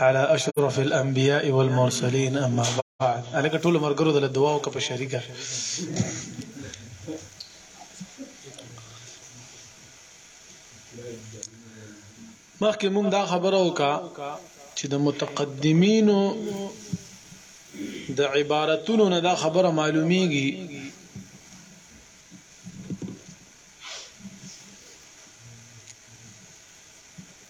على اشرف الانبياء والمرسلين اما بعد انا ټول مرګرو د دعا او په شریکه مخکې مونږ دا خبره وکا چې د متقدمینو د عبارتونو نه دا خبره معلومیږي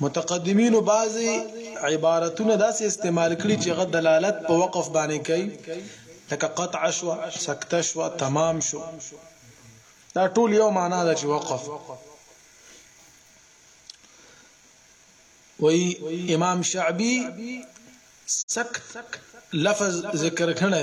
متقدمینو بعضی عبارتونه داسې استعمال کړي چې غو دلالت په وقف باندې کوي لکه قطع شو سکت شو تمام شو دا ټول یو معنا ده چې وقف وی امام شعبی سکت لفظ ذکر کړی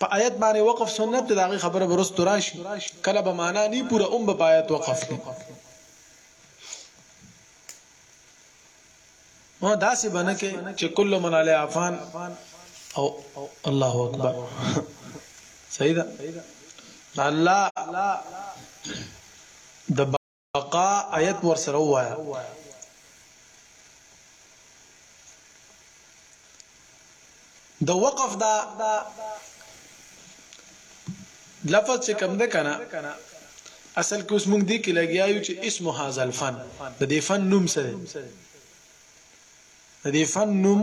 په آیت باندې وقف سنت ته داغه خبره ورستو راشي کله به معنا نه پوره اوم به آیت وقف نه ما داسې بنه کې چې کل من علی عفان او الله اکبر صحیح ده الله د بقا آیت ورسره وایا د وقف دا لفظ چې کم ده کنه اصل کې اوس موږ دې کې لګیایو چې اسم هاذ الفن د دې فن نوم سره د دې فن نوم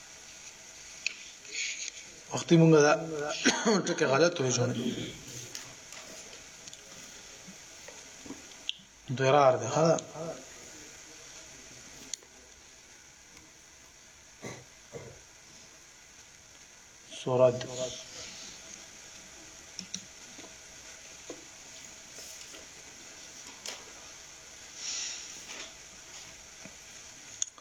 وختي مونږه دا ټکه غلط وې جوړه درار ده ها سورد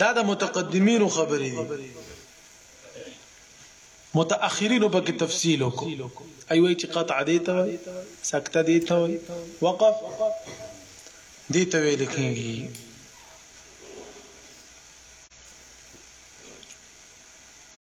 دا د متقدمینو خبرې دي متأخرینو په کې تفصیل وکړو ایوه چې قطع دی ته وای سکته دی ته وای وقف دی ته ویل کېږي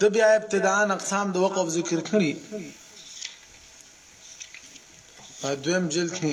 د بیا ابتداء اقسام د وقف ذکر کړی په دویم جلد کې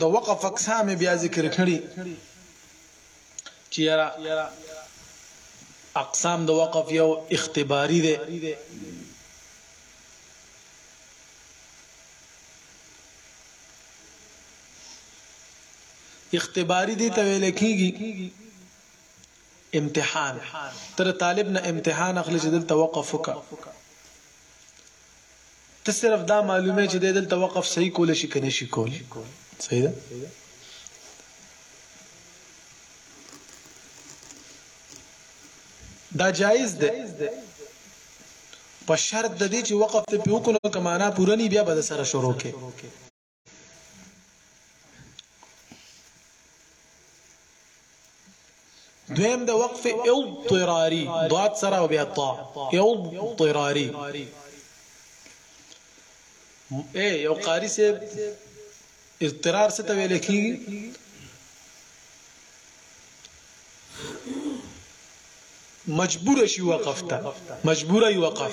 د وقف اقسام بیا ذکر کړي چې یرا اقسام د وقف یو اختباری دی اختباری دی ته ویل کیږي امتحان، ته د طالب نه امتحان اخلې چې دلته وقف وکړه. ته صرف دا معلومه چې دی دلته وقف صحیح کول شي که نه شي کول. صحیح ده؟ دا جایز ده په شرط د دې چې وقف ته پیوکو نو کمانا پورنی بیا به سره شروع کې دویم د وقف اضطراری ضاد سره او بیا طا اضطراری اے یو قاری سے اضطرار څه ته ویل کیږي مجبور شي وقف ته مجبور ای وقف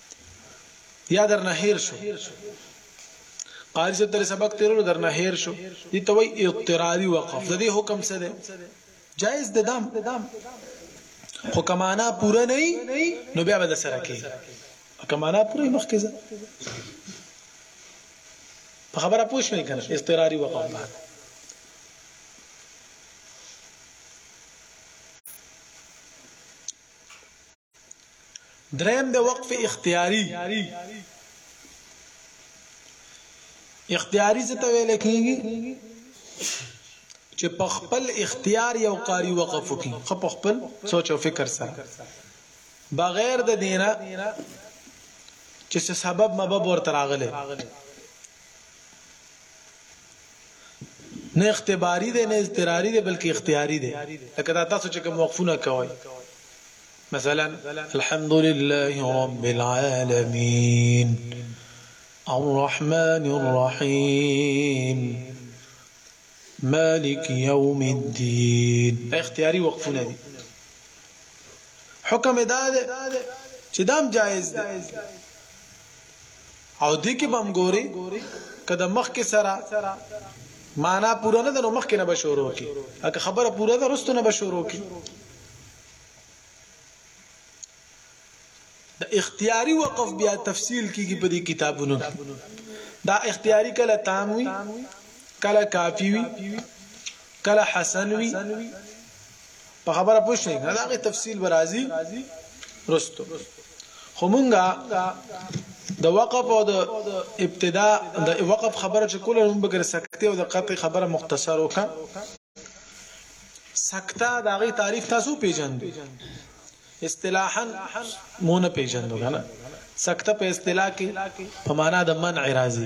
یا درنه هیر شو قاری صاحب تر سبق تیرولو درنه هیر شو دي ته وای اضطراری وقف د دې حکم څه دی جائز د دام خو کمانا پوره نه نو بیا به د سره کې کمانا پوره مخکې ځه په خبره پوښ نه کنه اضطراری وقف باندې دریم د وقف اختیاري اختیاري څه ته ویل کیږي چې په خپل اختیار یو قاری وقف کی خو په خپل سوچ او فکر سره بغیر د دینه چې سبب مبب ورته راغله نه اختباري دی نه اضطراري دی بلکې اختیاري دی لکه دا تاسو چې کوم وقفونه کوئ مثلا الحمد لله رب العالمين الرحمن الرحيم مالك يوم الدين اختیاري وقفونه دي حکم دا ده چې دام جایز ده او دې کې بم ګوري کله مخکې سره معنا پوره نه ده نو مخکې نه به شروع کی اګه خبره پوره ده رستو نه به شروع کی د اختیاري وقف بیا تفصیل کیږي په دې کتابونو کې دا اختیاري کله تام وي کله کافي وي کله حسن وي په خبره پوه شئ نه دا غي تفصیل برازي رستو خو مونږه د وقف او د ابتدا د وقف خبره چې کوله نو بغیر سکته او د قطع خبره مختصر وکړه سکته د غي تعریف تاسو پیژند اصطلاحا مون پیژند کنه سکته په اصطلاح کې په معنا د منع راځي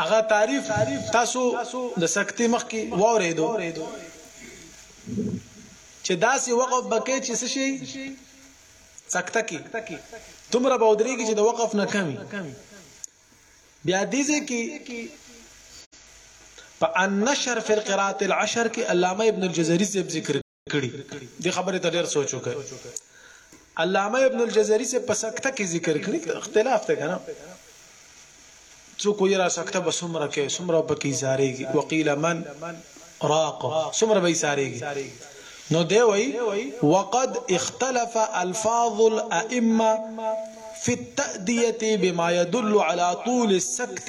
هغه تعریف تاسو د سکتې مخکې واورېدو چې داسې وقف بکې چې څه شي سکته کې دومره به ودرېږي چې د وقف نه کمی بیا دې کې په النشر فی القراءات العشر کې علامه ابن الجزري ذکر کړي دې خبره ته ډېر سوچ وکړي علامه ابن الجزري سے په سکته کې ذکر کړی اختلاف ته کنه څوک یې را سکته به سمره کې سمره پکې زارېږي وقيل من راق سمره به زارېږي نو دی وای وقد اختلف الفاظ الائمه في التأديه بما يدل على طول السكت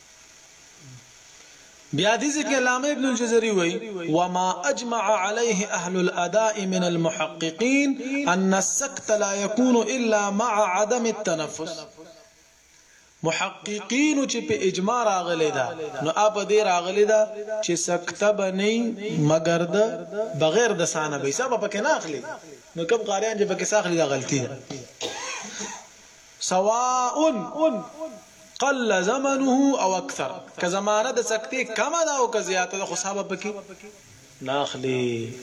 بیا دې ځکه علامه ابن الجزري وایي وما اجمع عليه اهل الاداء من المحققين ان السكت لا يكون الا مع عدم التنفس محققین چې په اجماع راغلي دا نو اپ دې راغلي دا چې سکته بنئ مگر د بغیر د سانه به حساب پکې نه اخلي نو کوم قاریان چې پکې ساخلي دا غلطي ده سواء قل زمنه او اکثر که زمانه د سکتې کمه ده او که زیاته ده خو سا به پکې نه اخلي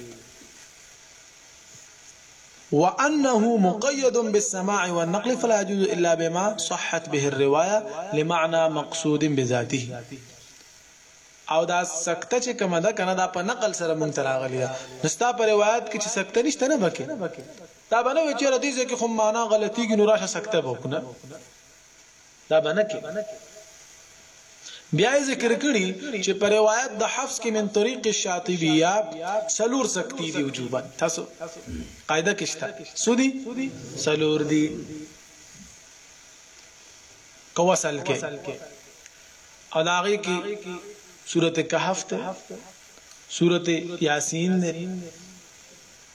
وأنه مقيد بالسماع والنقل فلا يجوز إلا بما صحت به الرواية لمعنى مقصود بذاته او دا سکته چې کومه ده کنه دا په نقل سره مونږ تراغلی ده نستا په روایت کې چې سکته نشته نه بکې دا به نه وي چېرې دې ځای کې خو معنا غلطيږي نو راشه سکته به وکنه دا به نه کې بیا ذکر کړي چې په روایت د حفص کې من طریق الشاطبیه سلور سکتی دی وجوبا تاسو قاعده کې شته سودی سلور دی کوسل کې او داغه کې سورته کهف ته سورته یاسین ده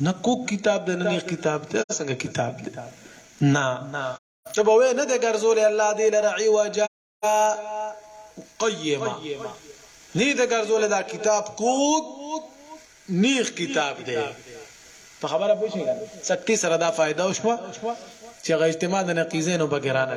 نه کوک کتاب ده نه نیک کتاب ده څنګه کتاب ده نه ته به وې نه ده ګرځولې الله دې لره عوجا قیما نه ده ګرځولې دا کتاب کوک نیک کتاب ده په خبره پوه شئ سکتی سره دا فائدہ وشو چې غ اجتماع د نقیزینو بګرانه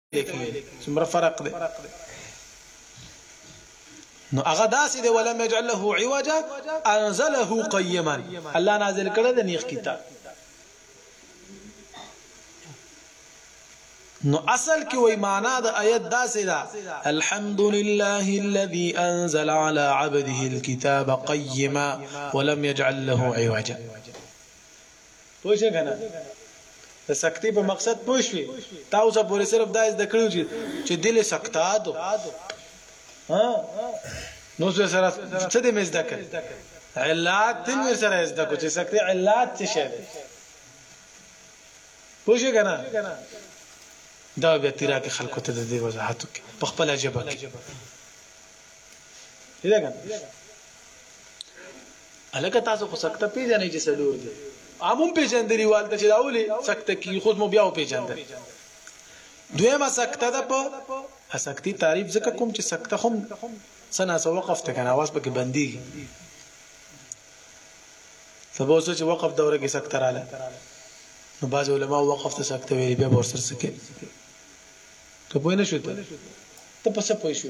څومره فرق دی نو هغه داسې دی ولم يجعل له عوجا انزله قيما الله نازل کړه د نیخ کتاب نو اصل کې وای معنا د آیت داسې ده الحمد لله الذي انزل على عبده الكتاب قيما ولم يجعل له عوجا پوه شوې کنه د سکتی په مقصد پوه شوې تا اوسه پورې صرف دا زده کړو چې چې دل سکتا دو ها نو څه سره څه دې مزده کړ علات دې مې سره زده کو چې سکتی علات څه شي پوه شوې کنه دا بیا تیرا کې خلکو ته د دې وضاحت وکړي په خپل جبه کې الکه تاسو خو سکته پیژنې چې سلور دي عموم پیژندلی والته چې داولي سکته کی خو مو بیا پیژندل دویمه سکته ده په سکتی تعریف ځکه کوم چې سکته هم سنا سو وقف ته کنه واس پکې بنديږي سبا سوچ وقف دوره کې سکته رااله نو بعض علما وقف ته سکته ویلي بیا ورسره سکه ته پوه نه شو ته ته پس پوه شو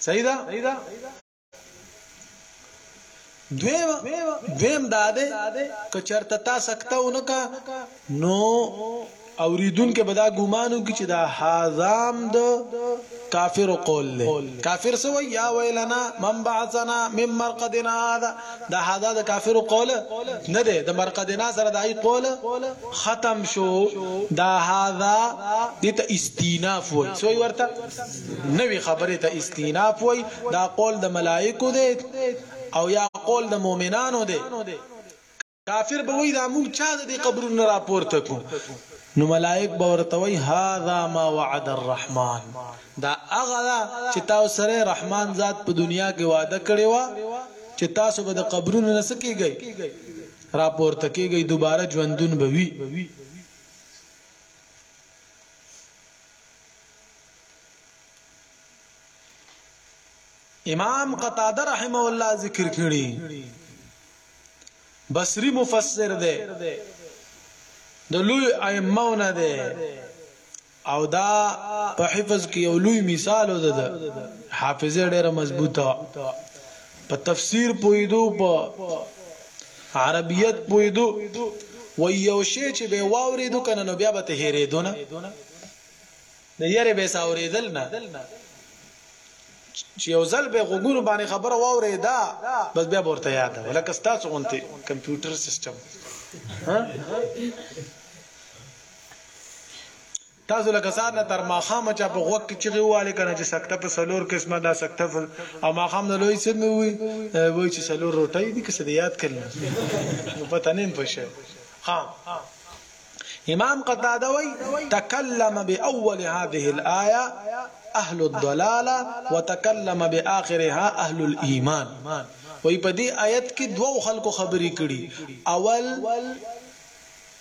صحیح ده دویم دویم داده که چرته تا سکته ونکا نو اوریدون کې بدا ګومانو کې چې دا حازام د کافر قول له کافر سو یا ویلنا من بعثنا من مرقدنا هذا دا هذا د کافر قول نه ده د مرقدنا سره دای قول ختم شو دا هذا د استیناف وای سوی ورته نوی خبری ته استیناف وای دا قول د ملائکو دی او یا قول د مؤمنانو دی کافر به وای دا مونږ چا د قبرونو را پورته کو نو ملائک به ورته وای هاذا ما وعد الرحمن دا هغه چې تاسو سره رحمان ذات په دنیا کې وعده کړی و چې تاسو به د قبرونو نه سکیږئ را پورته کیږئ دوباره ژوندون به وي امام قتاده رحمه الله ذکر کړي بصری مفسر دی د لوی ائمه نه دی او دا په حفظ کې یو لوی مثال ده حافظه ډیره مضبوطه په تفسیر پویدو په عربیت پویدو و یو شی چې به واوریدو کنه نو بیا به ته هېریدو نه د یاره به ساوریدل نه چې یو ځل به غوګونو باندې خبره واوریدا بس بیا ورته یاد ولکه تاسو غونته کمپیوټر سیستم ها تاسو لکه سهار نه تر ماښامه چا په غوږ کې چغې ووهلې که نه چې سکته په څلور قسمه ده، سکته په او ماښام نه لوی څنګه وي؟ وایي چې څلور روټۍ دي که څه دي یاد کړل نو پته نه پوه شوی. ها امام قتاده وایي، تکلم بأول هذه الآیة اهل الضلالة وتکلم بآخرها اهل الایمان وایي په دې آیت کې دوو خلکو خبرې کړي، اول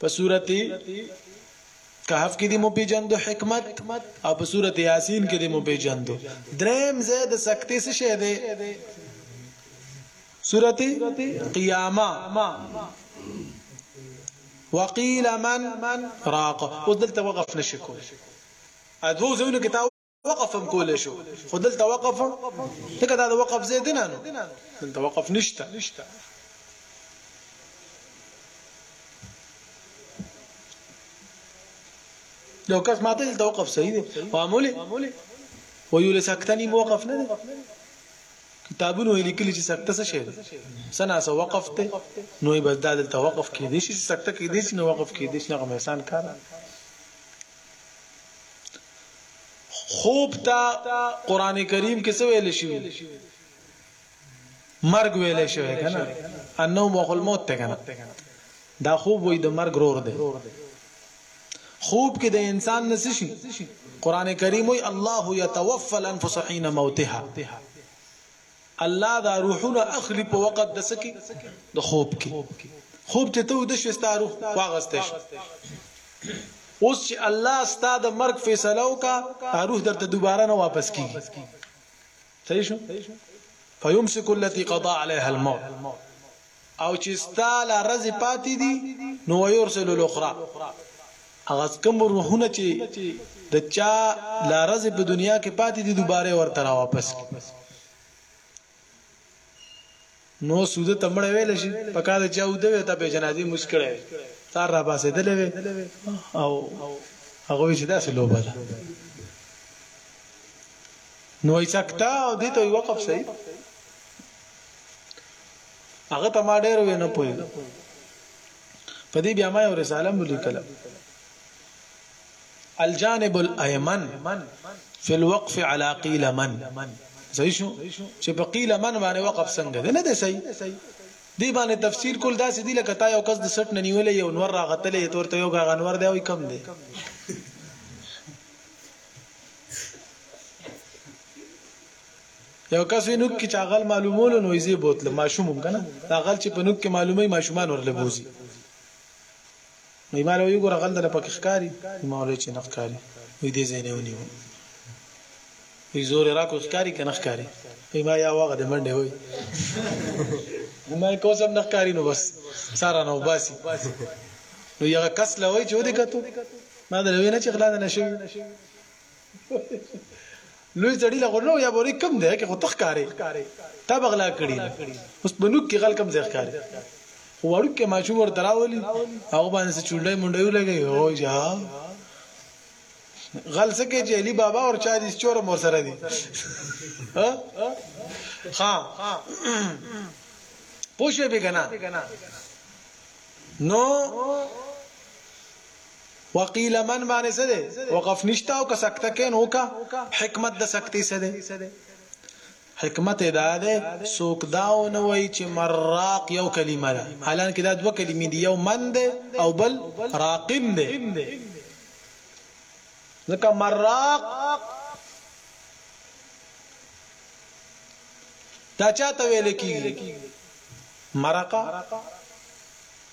په سورت کهف کې دی مو پیجندو حکمت او په سورت یاسین کې دی مو پیجندو دریم زید سکتی څه شه دی سورت قیامه وقیل من راق اوس دلته وقف نشکو ادو زونه کې وقف هم کول شو خو دلته وقف دغه دا وقف زید نه نو دلته وقف نشته لو کس ماته دلته وقف صحیح دی معمولی ویول سکتنی موقف نه دی کتابونو لیکلي چې سکته څه شي سنا سو وقف ته نو بس دا دلته وقف کې دي چې سکته کې دي چې نو وقف کې دي چې هغه احسان کار خوب ته قران کریم کې څه ویل شي مرګ ویل شي کنه انو مخ الموت ته کنه دا خوب وې د مرګ رور دی خوب کې د انسان نس شي قران کریم وی الله يتوفى الانفس حين موتها الله دا روحونه اخلي په وخت د سکي د خوب کې خوب ته ته ود شې ستا روح واغسته شي اوس چې الله ستا د مرګ فیصله وکا روح درته دوباره نه واپس کیږي صحیح شو فیمسک التي قضا عليها الموت او چې ستا لا رزې پاتې دي نو ويرسل الاخرى هغه کوم روحونه چې د چا لا رزې په دنیا کې پاتې دي دوباره ورته را واپس کی نو سود ته مړ ویل شي پکا د چاو دوی ته په جنازي مشکړه تار را باسه دلوي او هغه چې داسې لوبه ده نو یې سکتا او دې ته وقف سي هغه ته ما ډېر وې نه پوهېږم په دې بیا ما یو رساله هم ولیکله الجانب الایمن فی الوقف علی قیل من صحیح شو چې په قیل من باندې وقف څنګه دی نه دی صحیح دی باندې تفسیر کول داسې دی لکه تا یو کس د سټ نه نیولې یو نور راغتلې تورته یو غنور دی او کم دی یو کس وی نوک کی چا غل معلومولو نو ایزی بوتل ماشوم هم کنه دا غل چې په نوک کې معلومي ماشومان ورله بوزي نو مال وی ګور غل دل پکې ښکاری مال چې نه ښکاری وی دې زینه ونیو وی زور را کو ښکاری کنه ښکاری وی ما یا واغه د منډه وی ما کوسم نه ښکاری نو بس سارا نو باسي نو یو کس لوي چې ودی کتو ما دا لوي نه چې غلا نه شي لوی زړی لغور نو یا بوري کم دی کې خو تخ کاری تا بغلا کړی اوس بنوک کې غل کم ځای کاری خو وړو کې ماشوم ور دراولي هغه باندې چونډې مونډې لګي هو جا غل سکه چې علي بابا او چا دي چور مور سره دي ها ها پوښې به کنه نو وقیل من باندې څه دی وقف نشته او که سکته کې نو کا حکمت د سکتی څه دی حکمت دا ده سوک داو نه وای چې مراق یو کلمه ده الان کې دا دوه کلمې دي یو من ده او بل راقم ده ځکه مراق دا چاته ویل کیږي مرقه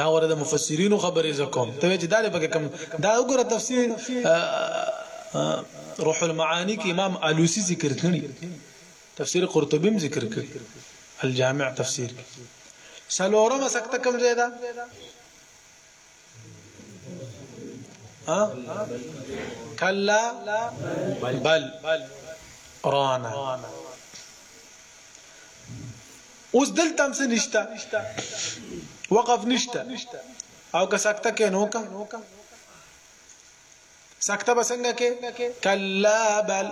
دا غره د مفسرینو خبرې زکوم ته چې دا په کوم دا وګوره تفسیر روح المعانی کې امام الوسی ذکر کړی تفسیر قرطبی هم ذکر کړی الجامع تفسیر سلورمه سکته کوم ځای ده ها کلا بل رانا اوس دلته هم څه نشته وقف نشته او که سکته کې نو کا سکته به څنګه کې کلا بل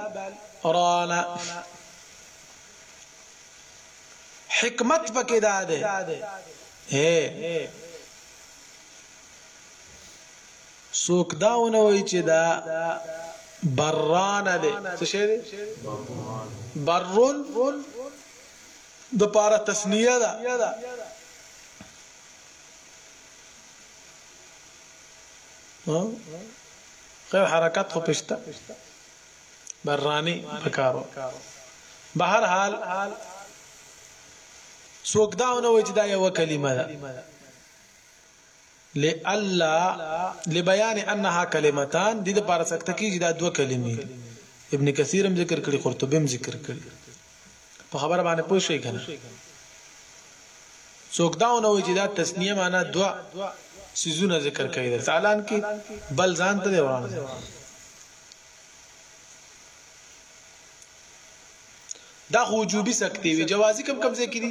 رانا حکمت پکې دا ده هه سوک داونه وای چې دا بران ده څه شه ده برون د پاره تسنیه ده نو خیر حرکت خو پښتا برانی پکارو به هر حال څوک داونه وای چې دا یو کلمه ده لالا لبيان انها كلمتان د لپاره سکت کیږي دا دوه کلمې ابن کثیر هم ذکر کړي قرطبی هم ذکر کړي په خبره باندې پوه شئ کنه څوک دا نه وایي چې دا تسنیه معنا دوا سيزونه ذکر کوي د تعالان کې بل ځان ته وران دا خو وجوبي سکتي وي جوازي کم کم ځای کې دي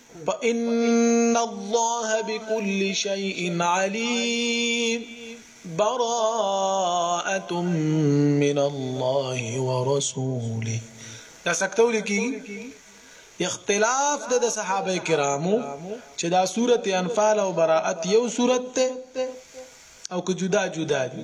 فإن الله بكل شيء عليم براءة من الله ورسوله دا سکتول کی اختلاف د صحابه کرامو چې دا سورته انفال او براءت یو سورته او که جدا جدا دي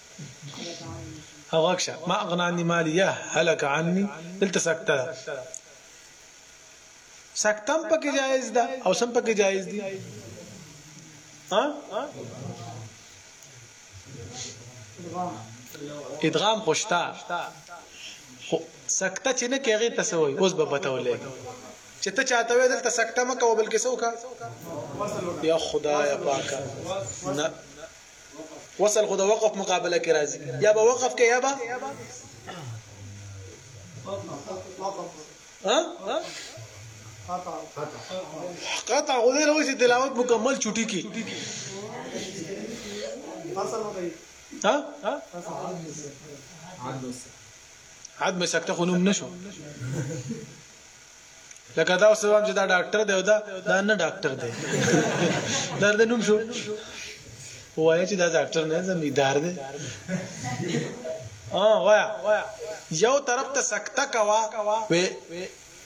اوغکشه ما اغنانی مالیه هلک عني دلته سکته سکتم پکې جایز ده او سم پکې جایز دي ها ادغام خوشتا سکته چې نه کېږي تاسو وي اوس به بتولې چې ته چاته وې دلته سکته مکه وبل کې څوک یا خدای پاکه نه وصل خو د وقف مقابله کې راځي یا به وقف کې یا به ها قطع غو دې روي چې تلاوت مکمل چټي کی ها عدم سکته خو نوم نشو لکه دا اوس وایم چې دا ډاکټر دی او دا دا نه ډاکټر دی درد نوم شو وایا چې دا ډاکټر نه زمیدار دی ها وایا یو طرف ته سکتا کوا و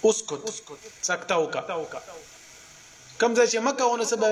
اسکت سکتا وکا کم ځای چې مکه ونه سبب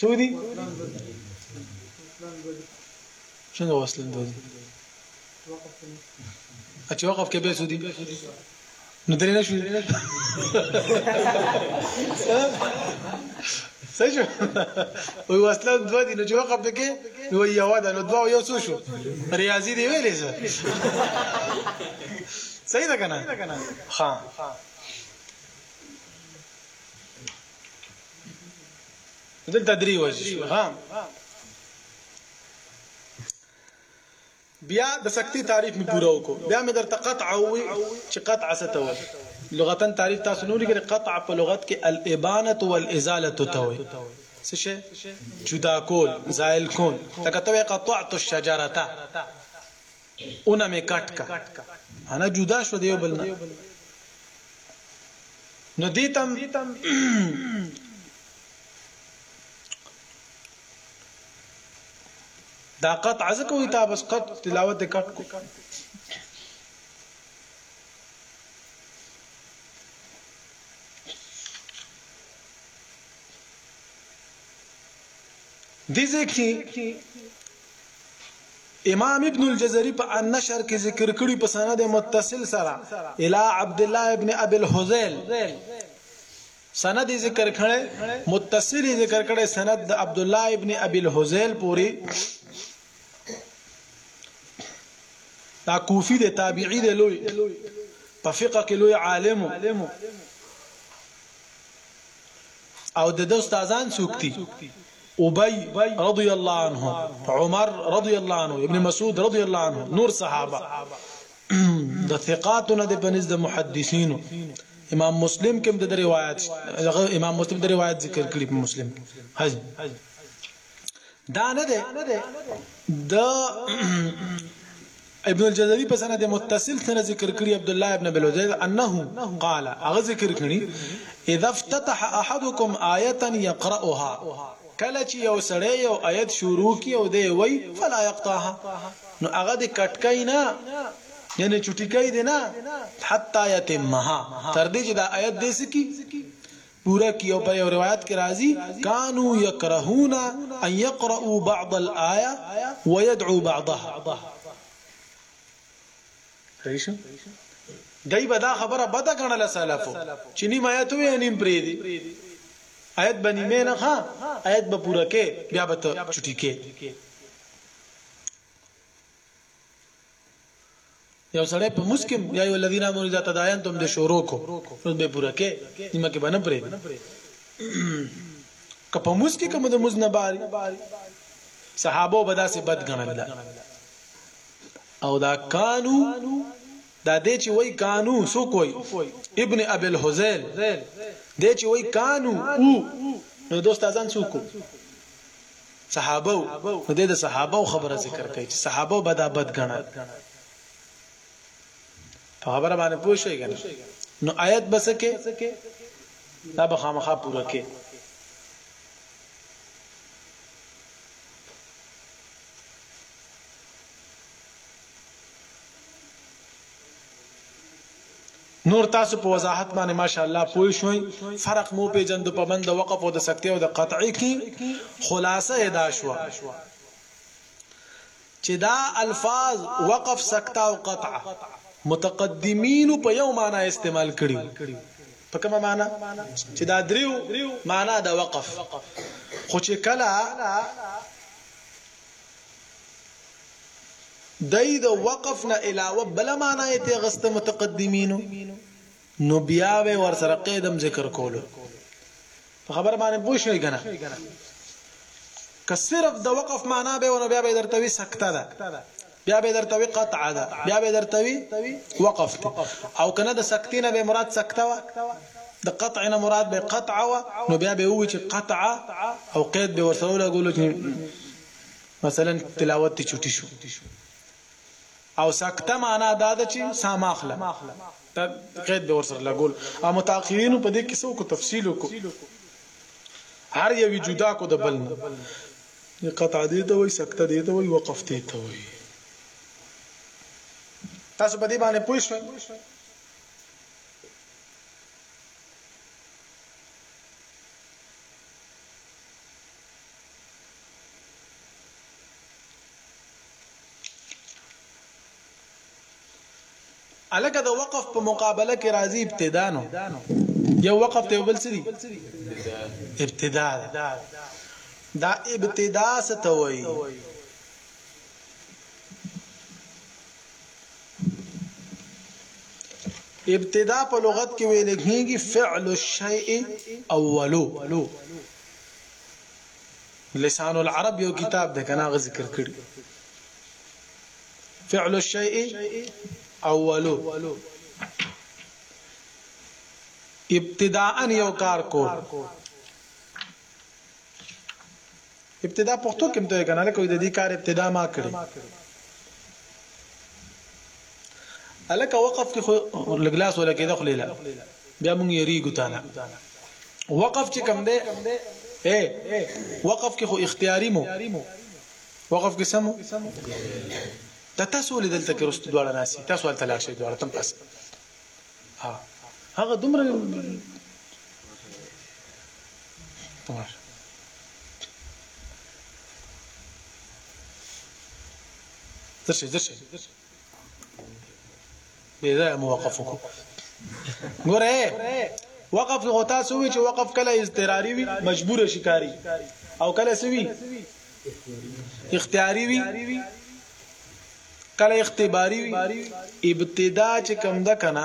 څو دي څنګه وصلن دوه دي اچ وقف کې به سودي نو درې نه شو سجو وي وصلن دوه دي نو چې وقف کې نو یو ده نو دوه یو څو شو ریاضي دی ویلې څه صحیح ده کنه ها دلته درې ورځې شو ها بیا د سکتی تعریف می پورا وکړو بیا مې درته قطع وې چې قطع څه ته وایي لغتن تعریف تاسو نو لیکل قطع په لغت کې الابانه والازاله ته وایي څه شي جدا کول زائل کول تکته قطعت الشجره اونه می کټ کا انا جدا شو دیو بلنا نو دیتم دا قطع ځکه وي تا بس قط تلاوت د کټ کو دي ځکه امام ابن الجزري په النشر کې ذکر کړی په سند متصل سره الی عبد الله ابن ابي الحذيل سند ذکر کړي متصل ذکر کړي سند د عبد الله ابن ابي الحذيل پوری دا کوفی د تابعی د لوی په فقہ کې لوی عالم او د دوستازان سوکتی ابی رضی الله عنه عمر رضی الله عنه ابن مسعود رضی الله عنه نور صحابه د ثقات نه د بنز د محدثین امام مسلم کوم د روایت امام مسلم د روایت ذکر کړی په مسلم حج دا نه ده د ابن الجزري په سند متصل سره ذکر کړی عبد الله ابن بلوزيد انه قال هغه ذکر کړی اذا افتتح احدكم آیه يقراها کله چې یو سړی یو آیت شروع کی او دی وای فلا يقطعها نو هغه د کټکای نه یعنی چټی کوي دی نه حتا یتمها تر دې چې دا آیت دې سکی پوره کړي او په یو روایت کې راځي کانو یکرهون ان یقرؤ بعض الآیه ویدعو بعضها صحیح شو دای به دا خبره بده ګڼله سلفو چې نیم آیت وې نیم پرې دي آیت به نیمه نه ښه آیت به پوره کې بیا به ته چټي کې یو سړی په مسکم یا یو الذین امنوا اذا تداینتم د شروع کو نو به پوره کې نیمه کې باندې پرې که په مسکه کوم د مزنه باري صحابه به داسې بد غنل او دا کانو دا دې چې وای کانو سو کوي ابن ابي الحزيل دې چې وای کانو او نو دوست ازان سو کو صحابه وو نو دی د صحابه وو خبره ذکر کوي چې صحابه به دا بد ګڼل په خبره باندې پوه شئ کنه نو آیت بس کې دا به خامخا پوره کې نور تاسو په وضاحت باندې ماشاءالله پوه شوئ فرق مو پیجندو په بند وقف او د سکته او د قطعی کی خلاصه ادا شو چې دا الفاظ وقف سکتا او قطع متقدمین په یو معنی استعمال کړي په کومه معنی چې دا دریو معنی د وقف خو چې کله دی د وقف نه علاوه بل معنی یې ته غسته متقدمینو نو بیا به ور سره قیدم ذکر کولو په خبر باندې پوه شئ کنه که صرف د وقف معنا به ونه بیا به درته وي سکته ده بیا به درته وی قطع ده بیا به درته وی وقف ده او کنه د سکتې نه به مراد سکته و د قطع نه مراد به قطع و نو بیا به وی چې قطع او قید به ورسره لګول چې مثلا تلاوت ته چټي شو او سکته معنا دا ده چې ساماخله دا قید به ورسره لګول او متأخرین په دې کې څه کو تفصیل کو هر یو جدا کو د بل نه نه قطعه دې ته وایي سکته دې ته وایي وقف دې ته وایي تاسو په دې باندې پوه شئ الکه د وقف په مقابله کې راځي ابتدا نو یو وقف ته بل سری ابتدا دا ابتدا ستوي ابتدا په لغت کې ویل کېږي فعل الشیء اولو لسان العرب یو کتاب ده کنه غ ذکر کړی فعل الشيء اولو ابتداءا یو کار کو ابتدا پښتو کې مته کنه لکه د دې کار ابتدا ما کړی الکه وقف کې خو لګلاس ولا کې دخل لا بیا مونږ یې ریګو تعالی وقف چې کم ده اے وقف کې خو اختیاري مو وقف کې سمو دا تاسو ولې دلته کې رست دواړه ناسي تاسو هلته لاړ شئ دواړه تم پاس ها هغه دومره تمام درشه درشه دې ځای مو وقف وکړو ګوره وقف خو تاسو وی چې وقف کله اضطراری وي مجبور شکاری او کله سوي اختیاری وي کله اختباری وي ابتدا چې کم ده کنه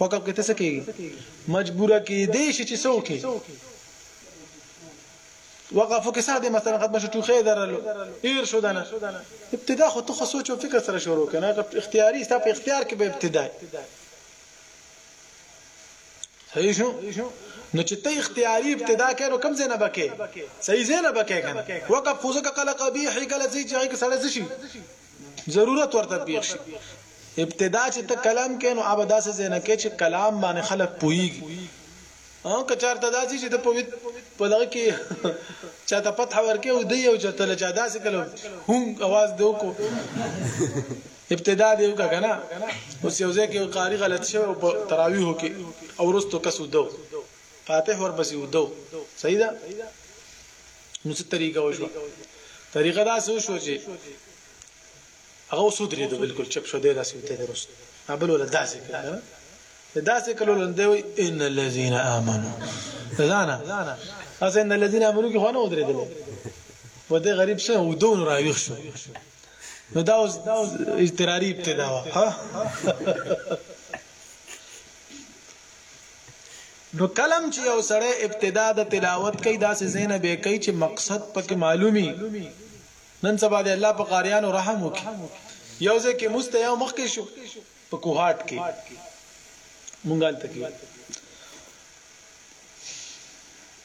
وقف کې ته څه کېږي مجبور کېدې شي چې څوک وقف کې ساده مثلا ختم شو ټوخه درلو ایر شو دنه ابتدا خو ته سوچ او فکر سره شروع کنه اختیاري ستا په اختیار کې به ابتدا صحیح شو نو چې ته اختیاري ابتدا کې نو کم زنه بکې صحیح زنه بکې کنه وقف خو ځکه کله قبیح کله چې چې سړی شي ضرورت ورته پېښ شي ابتدا چې ته کلام کې نو اب داسې زنه کې چې کلام باندې خلک پويږي او که چارته داسې چې ته په په دغه کې چاته فتح ورکې او دی او چاته لچا داسې کلو هم आवाज دی وکړو ابتدا دی وکړه کنه اوس یو ځای کې قاری غلط شو په تراویح کې او رستو کسو دو فاتح ورپسې ودو صحیح ده نو څه طریقه وشوه طریقه دا څه وشوه چې هغه اوس ودرېدو بالکل چپ شو دی داسې وته درست ابل ولا داسې کړه داسې کلو لندې وي ان الذين امنوا ځانا اصل ان الذين امنوا کې خونه ودرېدل و دې غریب شه او دون راويخ شو نو دا اوس اضطراری ابتدا وا ها نو کله هم چې یو سړی ابتداء د تلاوت کوي داسې ځای نه به کوي چې مقصد پکې معلوم وي، نن سبا دې الله په قاریانو رحم وکړي یو ځای کې مونځ ته یو مخکې شو په کوهاټ کې مونږ هلته کې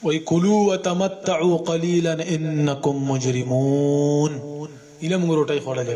وای کلو وتمتعوا قليلا انکم مجرمون اله موږ روټي خوړلې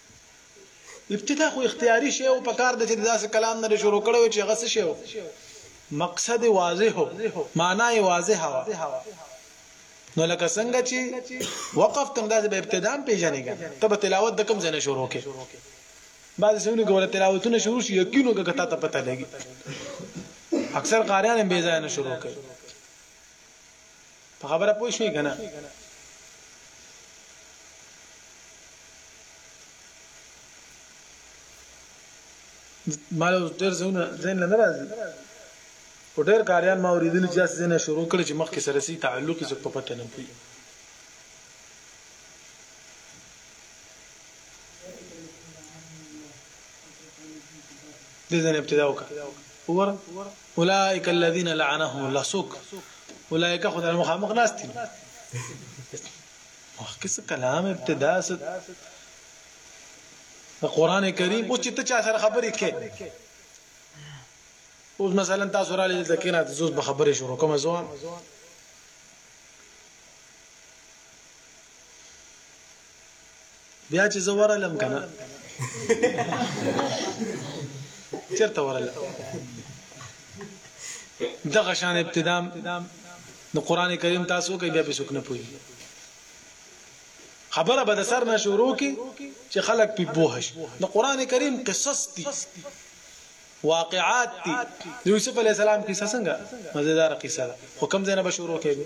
ابتدا خو اختیاري شی او پکار د چې داسې کلام نه شروع کړو چې هغه څه شی مقصد واضح هو معنا یې واضح هوا نو لکه څنګه چې وقف تم داسې به ابتدا پیژنې کنه ته به تلاوت د کوم ځای نه شروع کې بعضې سونو کوله تلاوتونه شروع شي یقینو که ته ته پته لګي اکثر قاریان به ځای نه شروع کوي په خبره پوه شوې کنه مال اوس ډېر زونه زین نه راځي او ډېر کاریان ما اوریدل چې اساس نه شروع کړي چې مخکې سره سي تعلق یې په پته نه پوي دې ځنه ابتدا وکړه وګوره اولئک الذين لعنهم الله سوک اولئک خدای نه مخامخ ناستي مخکې څه کلام ابتدا څه د قران کریم او چې ته چا سره خبرې کې اوس مثلا تاسو را لید ته کینات زوس به خبرې شروع کوم زه بیا چې زه ورلم کنه چرته ورل دغه شان ابتدا د قران کریم تاسو کې بیا په سکنه پوي خبره به د سر نه شروع کی چې خلک په بوه شي د قران کریم قصص دي واقعات دي د یوسف علی السلام قصه څنګه مزیدار قصه ده حکم زنه به شروع کیږي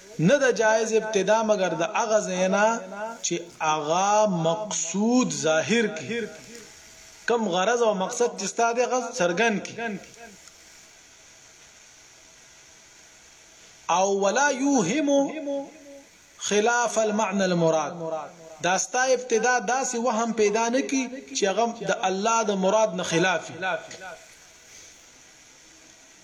نه ده جائز ابتداء مګر د هغه ځای نه چې هغه مقصود ظاهر کړي، کوم غرض او مقصد چې ستا دی هغه څرګند کړي. او ولا يوهم خلاف المعنى المراد دا ستا ابتدا داسې وهم پیدا نه کی چې هغه د الله د مراد نه خلاف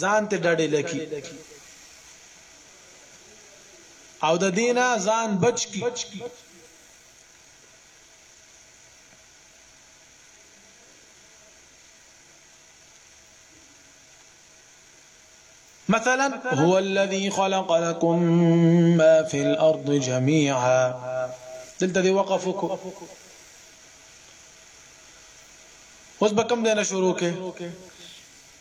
ځان ته ډډې لکي او د دینا ځان بچ کی مثلا هو الذي خلق لكم ما في الارض جميعا دلته دی وقفك اوس به کوم دی نه شروع کې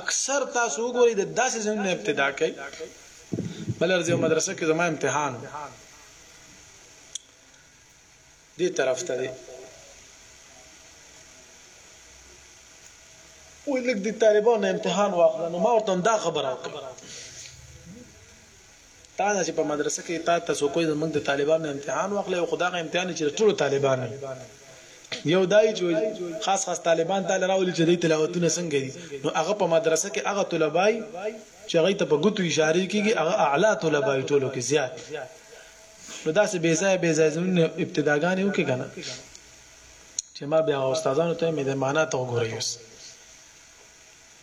اکثر تاسو وګورئ د داسې ځایونو ابتدا کوي بلرځ یو مدرسه کې زما امتحان دې طرف ته دی وې لګ دي طالبانو امتحان واخلنو ما ورته دا خبره وکړه تا دا چې په مدرسه کې تا ته څوک وایي موږ د طالبانو امتحان واخلې خو دا امتحان چې ټول طالبان یو دای چې خاص خاص طالبان تعالی راولي چې د تلاوتونه څنګه دي نو هغه په مدرسه کې هغه طلبای چې هغه ته په ګوتو اشاره کیږي هغه اعلی طلبای ټولو کې زیات نو دا څه بې ځای بې ځای زموږ ابتداګانې وکړي کنه چې ما بیا استادانو ته مې د معنا ته وګورئ اوس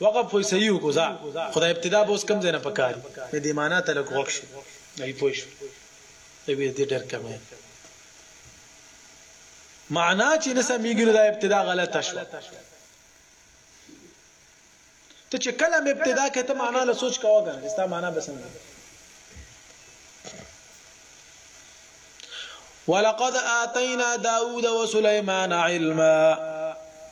وقف خو صحیح وکو ځا خو دا ابتدا به اوس کم ځای نه پکاري نه دې معنا ته لږ غوږ شي نه پوه شو دوی دې ډېر کم دی معنا چې نه سمېږي نو دا ابتدا غلطه شوه ته چې کله مې ابتدا کې ته معنا له سوچ کاوه کنه ستا معنا به څنګه ولقد آتینا داوود وسليمان علما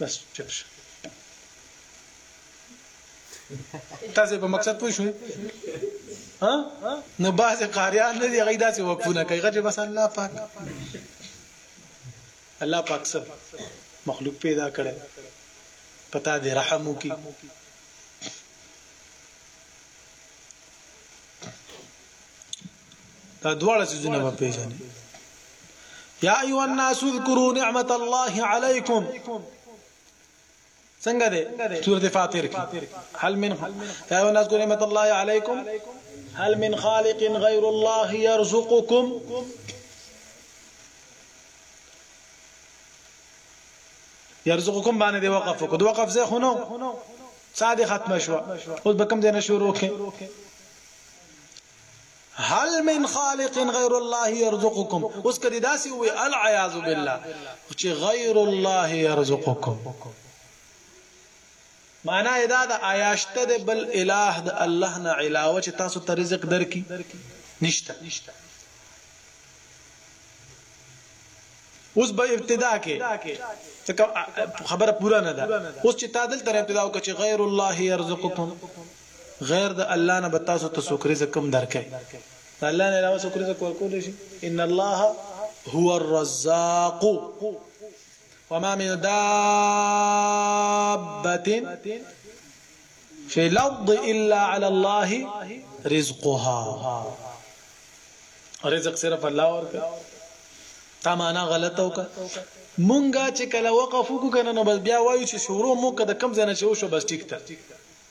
بس چپ شو تاسو په مقصد پوه شئ ها نو باز قاریان نه دی غي داسې وقفونه کوي غږ بس الله پاک الله پاک سب مخلوق پیدا کړي پتا دې رحم وکي دا دواړه څیزونه به پیژنې یا ایو الناس اذکروا نعمت الله علیکم څنګه ده سورۃ فاطر کې هل من یا ایو الناس اذکروا نعمت الله علیکم هل من خالق غیر الله يرزقكم يرزقكم باندې دی وقف کو د وقف زه خونو ساده ختم شو اوس به کوم ځای نه شروع کې هل من خالق غير الله يرزقكم اوس کدي داسي وي العياذ بالله چې غير الله يرزقكم معنا دا د آیاشته د بل الہ د الله نه علاوه چې تاسو ته رزق درکې نشته اوس به ابتدا کې خبره پورا نه ده اوس چې تا دلته ابتدا وکړه چې غیر الله يرزقکم غیر د الله نه به تاسو ته څوک رزق هم درکړي د الله نه علاوه څوک رزق ورکول شي ان الله هو الرزاق وما من دابه في الارض الا على الله رزقها رزق صرف الله ورکړي تا معنا غلطه وکړه مونږه چې کله وقف وکړو کنه نو بس بیا وایو چې شروع مو کده کم ځنه چې وشو بس ټیک ته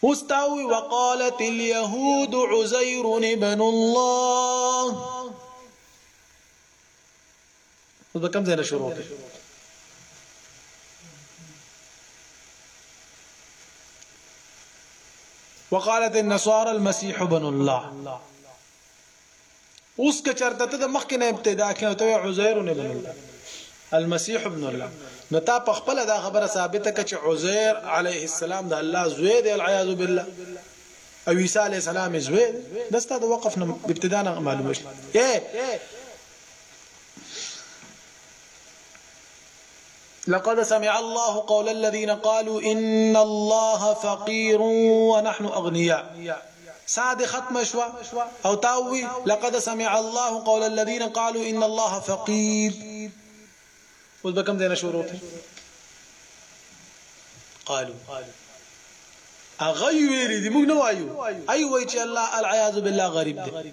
اوس تا وی وقالت اليهود عزير ابن الله اوس به کوم ځای نه شروع کړي وقالت النصارى المسيح ابن الله اوس که چرته ته د مخکې نه ابتدا کړې ته عزیر نه بنل المسيح ابن الله نو تا په خپل دا خبره ثابته کړه چې عزير عليه السلام د الله زوی دی العياذ بالله او عيسى عليه السلام زوی دا ستاسو د وقف نه ابتدا نه معلومه شي اے لقد سمع الله قول الذين قالوا ان الله فقير ونحن اغنياء ساده ختم شوا او تاوي لقد سمع الله قول الذين قالوا ان الله فقير اوس به کوم ځای نه شروع کی قالو اغه ویری دی موږ نه وایو ای وای چې الله العیاذ بالله غریب دی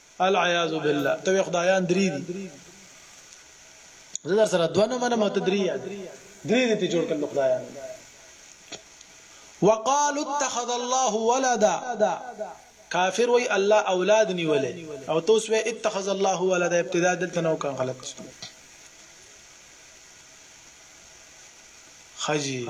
العیاذ بالله ته خدایان درې دي زه در سره دوه نه منم ته درې یاد درې دې ته جوړ کړل خدایان وقالوا اتخذ الله ولدا کافر وای الله اولاد نیولې او توس وای اتخذ الله ولدا ابتدا دلته نو کان غلط خجی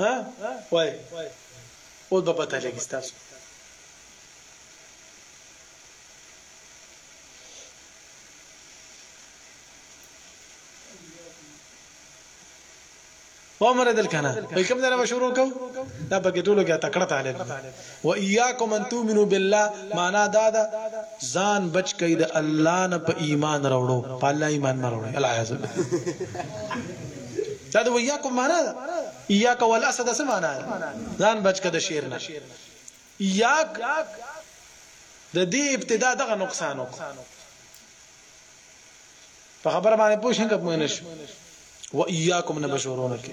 ها وای او د پته لګی تاسو ومره دل کنه کوم ځای نه شروع کو دا پکې ټولو کې تکړه طالب و ایاکم ان تؤمنو بالله معنی دا ده ځان بچ کړئ د الله نه په ایمان راوړو په الله ایمان مه راوړئ العیاذ دا د ویاکم معنا ده ایاک والاسد څه معنا ده ځان بچ کړه د شیر نه ایاک د دې ابتدا دغه نقصان وکړ په خبره باندې پوښښ نه کوم نه شو و ایاکم نبشورون کې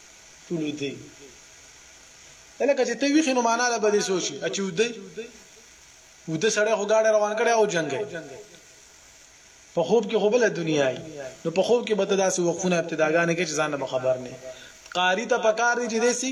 ټول ویده یي دا لکه چې ته ویښې نو معنا ده به دې سوچي چې ویده یي ویده سړی خو ګاډی روان کړی او جنګي په خوب کې خو بل دنیا ای نو په خوب کې به ته داسې وقفونه ابتداګانې کې چې ځان به خبر نه قاری ته پکار دی چې دې سي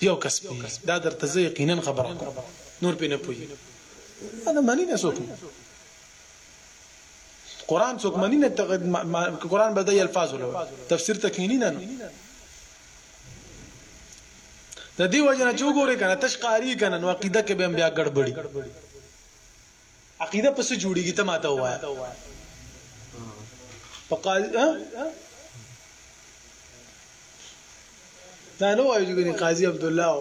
یو کس پی دا درته زه یقینا خبر کوم نور پی نه پوي انا مانی نه سوک قران څوک مانی نه قران به د الفاظ ولو تفسیر تکینی نه د دې وجه نه چوغوري کنه تشقاری کنه نو عقیده کې به بیا ګډبړي عقیده په څه جوړیږي ته ماته وایه په قال دا نو وایي چې قاضي عبد الله او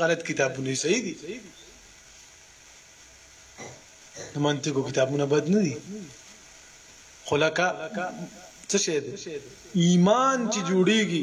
غلط کتابونه صحیح دي د منطقو کتابونه بد نه دي خلکا څه شه دي ایمان چې جوړیږي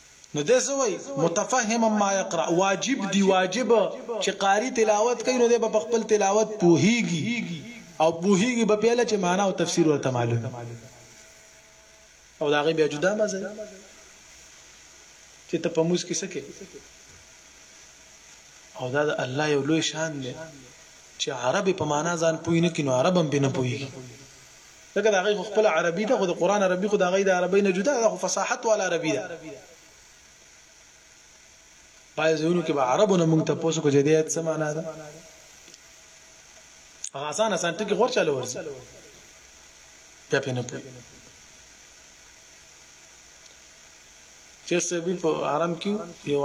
نو دی څه وایي متفهما ما يقرأ واجب دي واجب چې قاری تلاوت کوي نو دی په خپل تلاوت پوهیږي او پوهیږي په پیله چې معنا او تفسیر ورته معلوم او دا غي بیا جدا مزه چې ته په موس کې سکه او دا د الله یو لوی شان دی چې عرب په معنا ځان پوی نه کینو عرب هم بنه پوی ځکه د هغوی خو خپله عربي ده، خو د قرآن عربي خو د هغوی د عربۍ نه جدا ده، دا خو فصاحت والا عربي ده. بعضې ځایونو کې به عربو نه موږ تپوس وکړو چې دې ایت څه معنا ده؟ هغه اسان اسان ټکي خو هر چا له ورځي بیا پرې نه پوهېږي چې سبي په حرم کې یو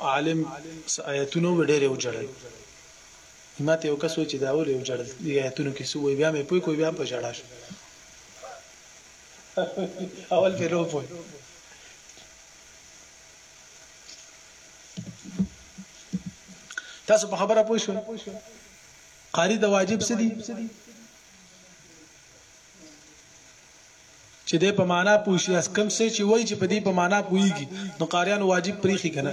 عالم آیتونه وړي ډېر یې وجړل وي ماته یو کس وویل چې دا ولې وژړل دې آیتونو کې څه وایي بیا مې پوه کړو بیا په ژړا شو اول به نو پوه تاسو په خبره پوه شو قاری د واجب څه دي چې د په معنا پوه شي اس کم څه چې وایي چې په دې په معنا پوهیږي نو قاریان واجب پریخي کنه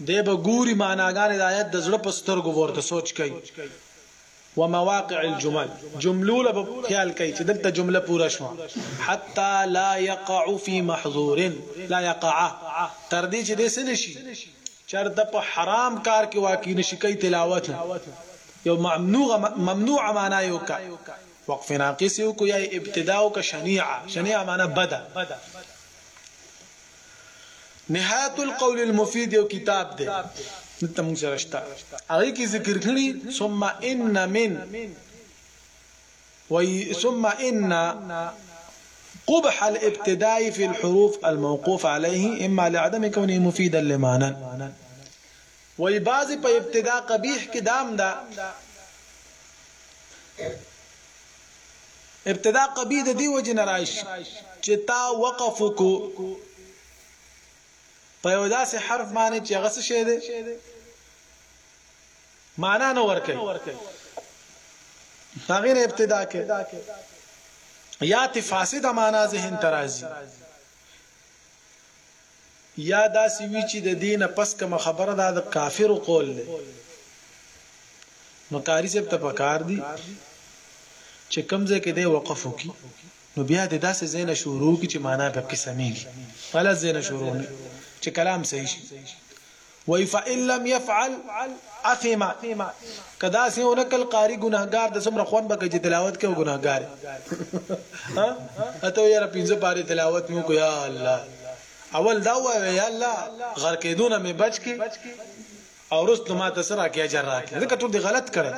دی به ګوري معناګانې د آیت د زړه په سترګو به ورته سوچ کوي ومواقع الجمل جملو له خیال کوي چې دلته جمله پوره شوه حتا لا يقع في محظور لا يقع تر دې چې دې سن شي چرته په حرام کار کې واقع نشي کوي تلاوت یو ممنوع ممنوع معنا یو کا وقف ناقص یو کو یا ابتداء کا شنیعه شنیعه معنا بده نهایت القول المفید یو کتاب دی دلته موږ سره شته هغه کې ذکر کړي ثم ان من وي ثم ان قبح الابتداء في الحروف الموقوف عليه اما لعدم كونه مفيدا لمعنى وایي بعضې په ابتداء قبیح کې دام ده ابتداء قبیح د دې وجې نه راشي چې تا وقف کو په یو داسې حرف باندې چې هغه څه شی دی معنا نه ورکي هغه نه ابتدا کې یا تی فاسد معنا ذهن ترازی یا داسې وي چې د دې نه پس کومه خبره ده د کافرو قول دی نو قاری صاحب ته پکار دي چې کوم ځای کې دی وقف وکي نو بیا د داسې ځای نه شروع کی چې معنا په کې سمېږي غلط ځای نه شروع نه چې کلام صحیح شي وای فان لم يفعل اثم کدا سه اونکل قاری ګناهګار د سمره خوان بکې چې تلاوت کوي ګناهګار ها اته یاره پینځه پاره تلاوت مو کو یا الله اول دا وای یا الله غر کې دونه مې بچ کې او رست ما ته سره کې اجر راکې دا ټول دی غلط کړي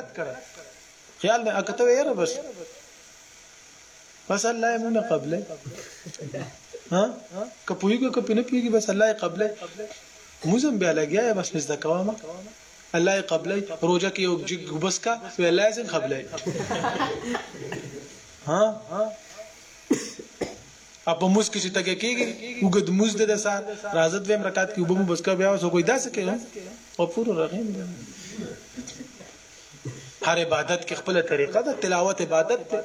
خیال مې اکته یاره بس بس الله یې مونږ قبلې ها که پویګو که پنه پویګي بس الله یې قبلې موزم بیا لګیا بس مزدا کوامه الله یې قبلې روزه کې یو جګ بس کا وی الله یې څنګه قبلې ها اپ موس کې چې تګه کېږي وګد موس د سار رازت ویم رکعت کې وبم بس کا بیا وسو کوئی داسې کوي او پورو رغیم هر عبادت کې خپل طریقه ده تلاوت عبادت ده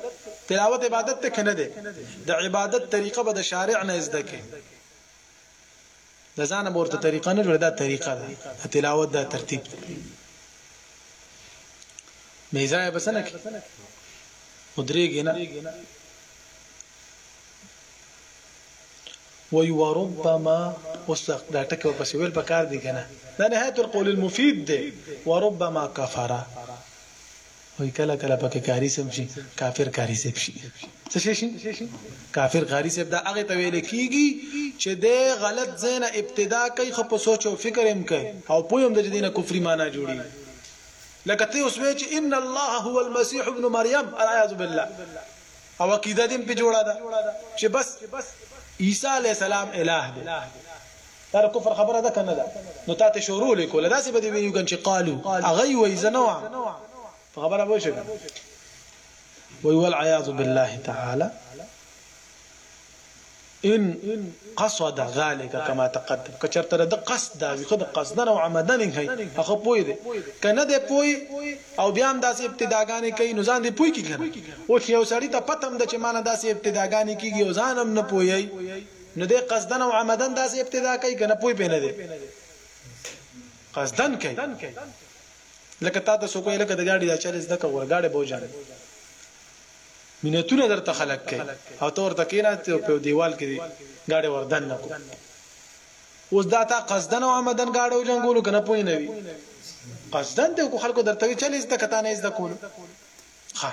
تلاوت عبادت ته کنه ده د عبادت طریقه به د شارع نه زده کې د ځان ورته طریقه نه جوړه دا طریقه ده تلاوت دا ترتیب نه ځای بسنه کې مدريږي نه وای وربما اوس دا ټکی ورپسې ویل پکار دی کنه دا نهایت القول المفید دی وربما کفر وای کله کله پکې کاری سم شي کافر کاری سم شي څه شي کافر کاری سم دا هغه ته ویل کیږي چې د غلط زین ابتدا کوي خو په سوچ او فکر هم کوي او پویم د دینه کفري معنی جوړي لکه ته اوس وی چې ان الله هو المسيح ابن مريم اعوذ بالله او عقیده دیم په جوړه ده چې بس عیسی علی السلام الہ دی دا کفر خبره ده کنه ده نو تاسو شروع لیکول دا څه بده ویو چې قالو اغه وی زنوا په خبره وای شو وی ول عیاذ بالله تعالی ان قصد ذلك كما تقدم که چرته د قصد دا وي خود قصدن او عمدن هي هغه پوي دي کنه ده پوي او بیا هم داسې ابتداګانې کوي نو ځان دې پوي کی کنه او چې یو سړی ته پتم د چې معنی داسې ابتداګانې کیږي او ځان هم نه پوي نو ده قصدن او عمدن داسې ابتدا کوي کنه پوي پنه دي قصدن کوي لکه تا ته سو کوي لکه د ګاډي د چل زده کوي ګاډي بوجان منتونه درته خلک کوي او ته ورته کېناستې او په دیوال کې ګاډی وردن نه کو اوس دا تا قصدن او عمدن ګاډو جنگولو کنه پوه نه وي قصدن ته کو خلکو درته وی چلې زده کته نه زده کول ها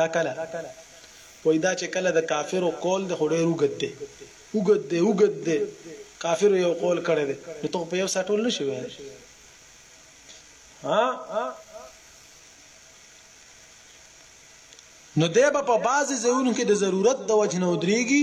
دا کله وای دا چې کله د کافرو قول د خډې روګد دی وګد دی وګد دی کافر یو قول کړی دی نو ته په یو ساتول نشي وای ها نو دی به په بعضی ځایونو کې د ضرورت د وجه نه ودرېږي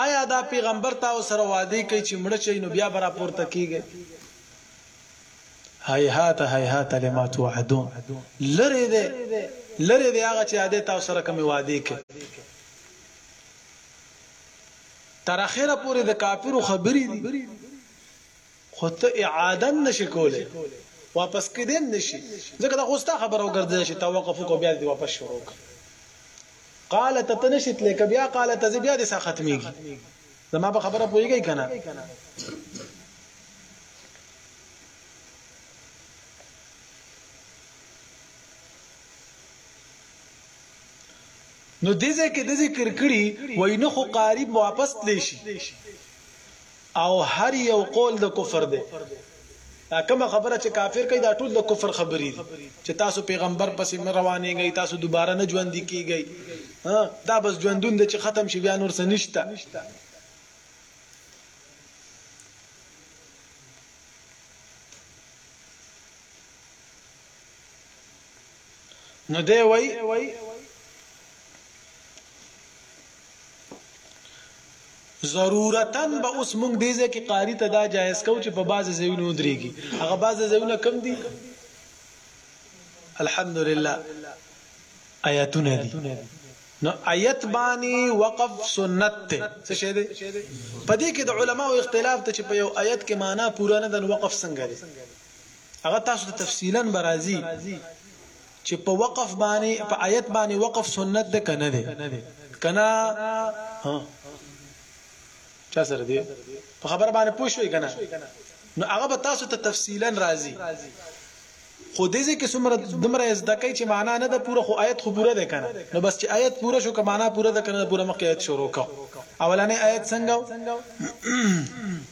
آیا دا پیغمبر تاو سره وعدی کوي چې مړه چي نو بیا به راپورته کیږي هیهات هیهات لما توعدون لری دی لری دی هغه چې اده تاو سره کوم وعده کوي تر اخره پورې د کافرو خبرې دي خو ته اعاده هم نشې کولی واپس کیدی هم نشي ځکه دا خو ستا خبره وګرځیده چې توقف وکړو بیا دې واپس شروع کړ قال ته ته نشې تلې که بیا قال ته زه بیا دې سا ختمیږي زما په خبره پوهیږئ کنه نو دې ځکه د ذکر کړي وای نه خو قریب واپس تلی شي او هر یو قول د کفر دی دا کومه خبره چې کافر کوي دا ټول د کفر خبرې دي چې تاسو پیغمبر پسې مې روانېږئ تاسو دوباره نه ژوند کیږئ دا بس ژوندون د چې ختم شي بیا نور څه نشته نو دی وای ضرورتا به اوس موږ دې ځکه قاری ته دا جایز کو چې په بعض ځایونو درېږي هغه بعض ځایونه کم دي الحمدلله آیاتونه دي نو آیت باندې وقف سنت ته څه شه دي په دې کې د علماو اختلاف ته چې په یو آیت کې معنا پوره نه ده وقف څنګه دي هغه تاسو ته تفصیلا برازي چې په وقف باندې په آیت باندې وقف سنت ده کنه ده کنه چا سره دی په خبر باندې پوښوي کنه نو هغه به تاسو ته تفصیلا راځي خو دې ځکه څومره دمر از دکې چې معنا نه ده پوره خو آیت خو پوره ده کنه نو بس چې آیت پوره شو که معنا پوره ده کنه پوره مخکې آیت شروع کا اولانې آیت څنګه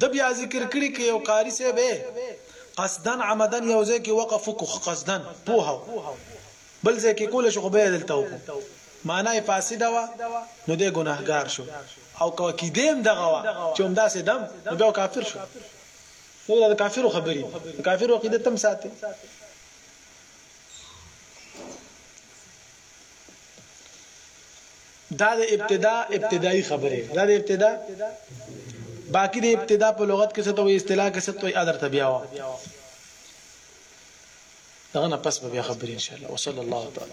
د بیا ذکر کړي کې یو قاری سه به قصدن عمدن یو ځای کې وقف کو قصدن پوها بل ځای کې کول شو خو به دلته وکړو معنی فاسد وا نو دې ګناهګار شو او کو کې دیم دغه وا چې هم داسې دم نو به کافر شو نو دا کافرو خبري کافرو عقیده تم ساتي دا د ابتدا ابتدایي خبره دا د ابتدا باقی د ابتدا په لغت کې څه ته وي اصطلاح کې څه ته وي ادر تبیا و دغه نه پس به بیا خبرې ان شاء الله وصلی الله تعالی